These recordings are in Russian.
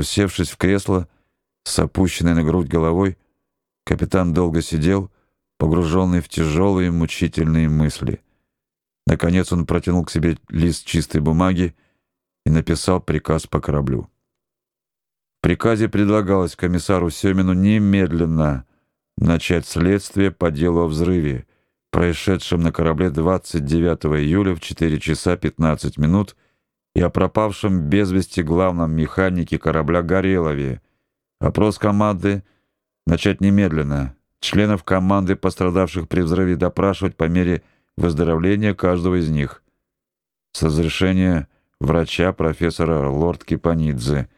Усевшись в кресло, с опущенной на грудь головой, капитан долго сидел, погруженный в тяжелые мучительные мысли. Наконец он протянул к себе лист чистой бумаги и написал приказ по кораблю. В приказе предлагалось комиссару Семину немедленно начать следствие по делу о взрыве, происшедшем на корабле 29 июля в 4 часа 15 минут и о пропавшем без вести главном механике корабля Горелове. Опрос команды начать немедленно. Членов команды, пострадавших при взрыве, допрашивать по мере выздоровления каждого из них. С разрешения врача профессора Лорд Кипанидзе.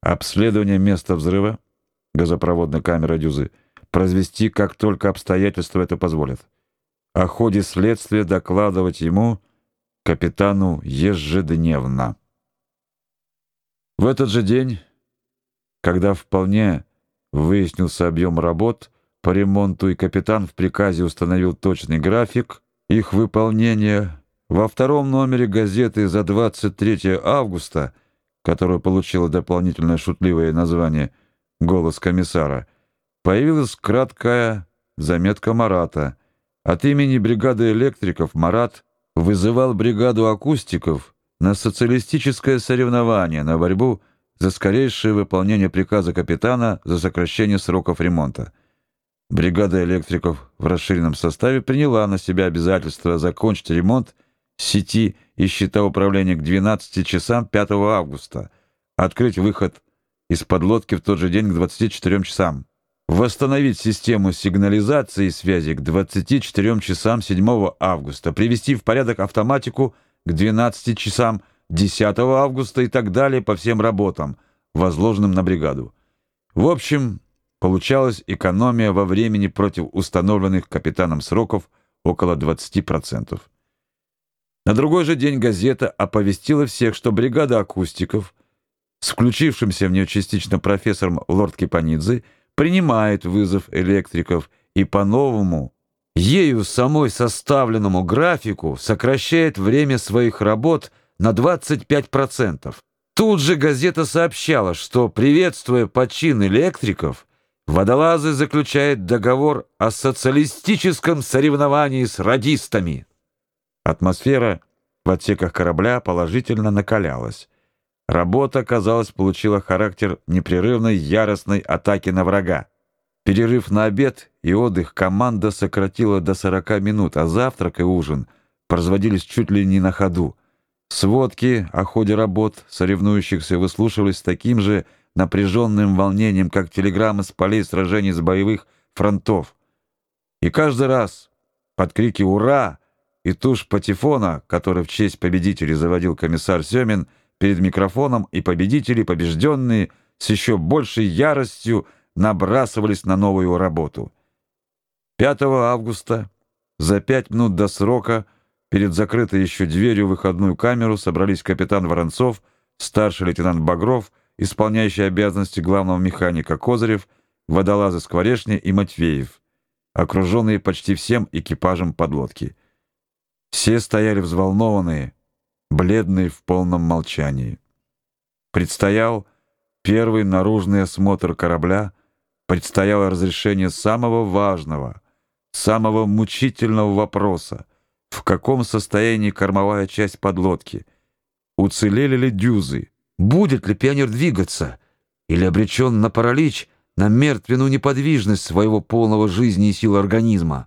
Обследование места взрыва газопроводной камеры Дюзы произвести, как только обстоятельства это позволят. О ходе следствия докладывать ему капитану ежедневно. В этот же день, когда вполне выяснился объем работ по ремонту и капитан в приказе установил точный график их выполнения, во втором номере газеты за 23 августа, которая получила дополнительное шутливое название Голос комиссара, появилась краткая заметка Марата. От имени бригады электриков Марат вызывал бригаду акустиков на социалистическое соревнование на борьбу за скорейшее выполнение приказа капитана за сокращение сроков ремонта. Бригада электриков в расширенном составе приняла на себя обязательство закончить ремонт сети и счета управления к 12 часам 5 августа, открыть выход из подлодки в тот же день к 24 часам восстановить систему сигнализации и связи к 24 часам 7 августа, привести в порядок автоматику к 12 часам 10 августа и так далее по всем работам, возложенным на бригаду. В общем, получалась экономия во времени против установленных капитаном сроков около 20%. На другой же день газета оповестила всех, что бригада акустиков с включившимся в нее частично профессором Лорд Кипанидзе – принимает вызов электриков и по-новому, ею самой составленному графику сокращает время своих работ на 25%. Тут же газета сообщала, что, приветствуя почин электриков, водолазы заключают договор о социалистическом соревновании с радистами. Атмосфера в отсеках корабля положительно накалялась. Работа, казалось, получила характер непрерывной яростной атаки на врага. Перерыв на обед и отдых команда сократила до 40 минут, а завтрак и ужин производились чуть ли не на ходу. Сводки о ходе работ соревнующихся выслушивались с таким же напряженным волнением, как телеграммы с полей сражений с боевых фронтов. И каждый раз под крики «Ура!» и тушь патефона, который в честь победителей заводил комиссар Семин, перед микрофоном, и победители, побежденные, с еще большей яростью набрасывались на новую работу. 5 августа, за пять минут до срока, перед закрытой еще дверью в выходную камеру собрались капитан Воронцов, старший лейтенант Багров, исполняющий обязанности главного механика Козырев, водолазы Скворешня и Матвеев, окруженные почти всем экипажем подлодки. Все стояли взволнованные, бледный в полном молчании. Предстоял первый наружный осмотр корабля, предстояло разрешение самого важного, самого мучительного вопроса: в каком состоянии кормовая часть подлодки? Уцелели ли дюзы? Будет ли пионер двигаться или обречен на паралич, на мертвенную неподвижность своего полного жизни и сил организма?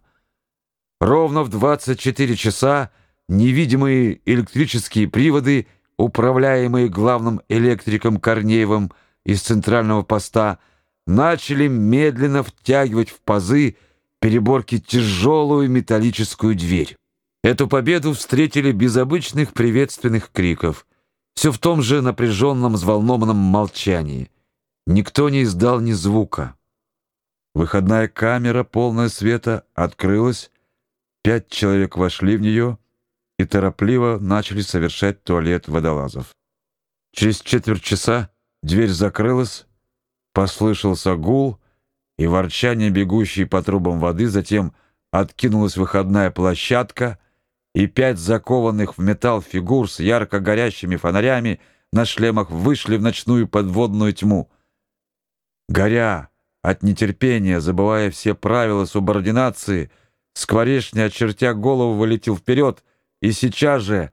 Ровно в 24 часа невидимые электрические приводы, управляемые главным электриком Корнеевым из центрального поста, начали медленно втягивать в пазы переборки тяжелую металлическую дверь. Эту победу встретили без обычных приветственных криков, все в том же напряженном, взволнованном молчании. Никто не издал ни звука. Выходная камера, полная света, открылась, пять человек вошли в нее — и торопливо начали совершать туалет водолазов. Через четверть часа дверь закрылась, послышался гул и ворчание бегущей по трубам воды, затем откинулась выходная площадка, и пять закованных в металл фигур с ярко горящими фонарями на шлемах вышли в ночную подводную тьму. Горя от нетерпения, забывая все правила субординации, Скворечный, очертя голову, вылетел вперед, и сейчас же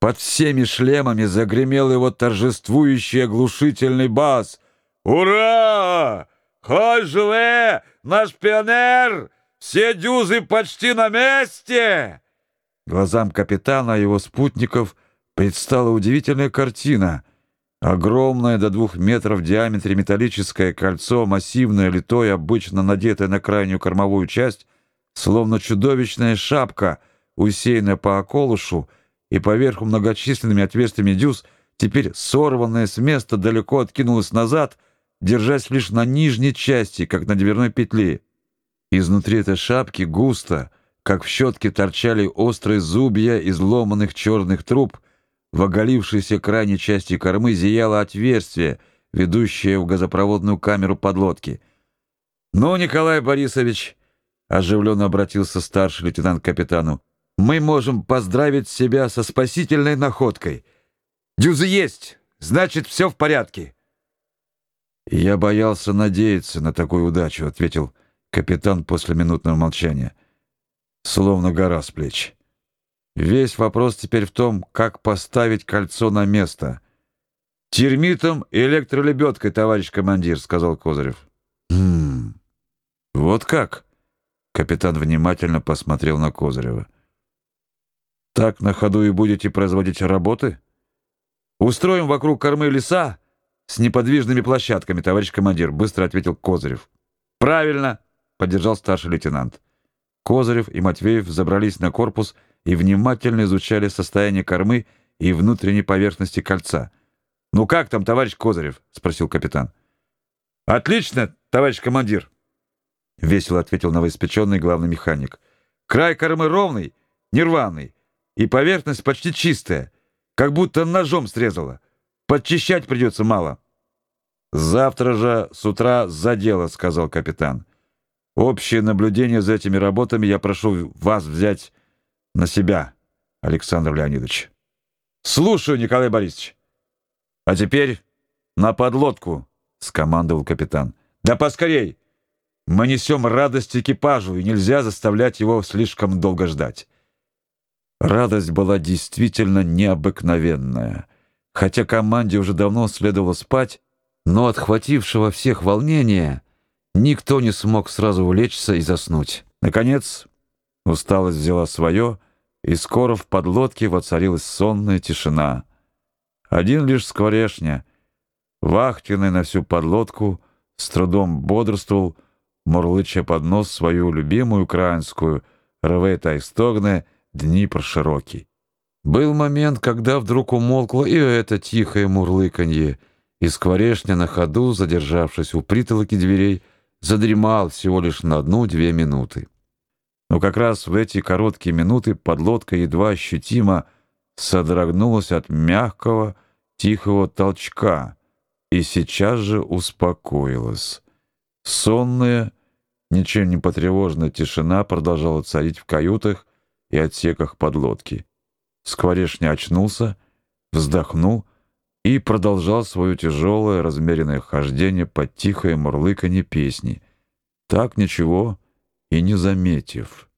под всеми шлемами загремел его торжествующий оглушительный бас. «Ура! Хай живе наш пионер! Все дюзы почти на месте!» Глазам капитана и его спутников предстала удивительная картина. Огромное до двух метров в диаметре металлическое кольцо, массивное, литое, обычно надетое на крайнюю кормовую часть, словно чудовищная шапка, усеянная по околышу, и поверху многочисленными отверстиями дюз, теперь сорванная с места, далеко откинулась назад, держась лишь на нижней части, как на дверной петле. Изнутри этой шапки густо, как в щетке, торчали острые зубья изломанных черных труб, в оголившейся крайней части кормы зияло отверстие, ведущее в газопроводную камеру подлодки. «Ну, Николай Борисович», — оживленно обратился старший лейтенант к капитану, мы можем поздравить себя со спасительной находкой. Дюзы есть, значит, все в порядке. Я боялся надеяться на такую удачу, ответил капитан после минутного молчания. Словно гора с плеч. Весь вопрос теперь в том, как поставить кольцо на место. Термитом и электролебедкой, товарищ командир, сказал Козырев. Хм. Вот как? Капитан внимательно посмотрел на Козырева. Так на ходу и будете производить работы? Устроим вокруг кормы леса с неподвижными площадками, товарищ командир, быстро ответил Козырев. Правильно, поддержал старший лейтенант. Козырев и Матвеев забрались на корпус и внимательно изучали состояние кормы и внутренней поверхности кольца. "Ну как там, товарищ Козырев?" спросил капитан. "Отлично, товарищ командир", весело ответил новоиспеченный главный механик. "Край кормы ровный, нерваный и поверхность почти чистая, как будто ножом срезала. Подчищать придется мало. Завтра же с утра за дело, сказал капитан. Общее наблюдение за этими работами я прошу вас взять на себя, Александр Леонидович. Слушаю, Николай Борисович. А теперь на подлодку, скомандовал капитан. Да поскорей. Мы несем радость экипажу, и нельзя заставлять его слишком долго ждать. Радость была действительно необыкновенная. Хотя команде уже давно следовало спать, но от хватившего всех волнения никто не смог сразу улечься и заснуть. Наконец, усталость взяла свое, и скоро в подлодке воцарилась сонная тишина. Один лишь скворешня, вахтенный на всю подлодку, с трудом бодрствовал, мурлыча под нос свою любимую украинскую «Рве та истогне», Днепр широкий. Был момент, когда вдруг умолкло и это тихое мурлыканье, и скворечня на ходу, задержавшись у притолоки дверей, задремал всего лишь на одну-две минуты. Но как раз в эти короткие минуты подлодка едва ощутимо содрогнулась от мягкого, тихого толчка и сейчас же успокоилась. Сонная, ничем не потревоженная тишина продолжала царить в каютах, и отсеках подлодки. Скворечня очнулся, вздохнул и продолжал свое тяжелое размеренное хождение под тихое мурлыканье песни, так ничего и не заметив.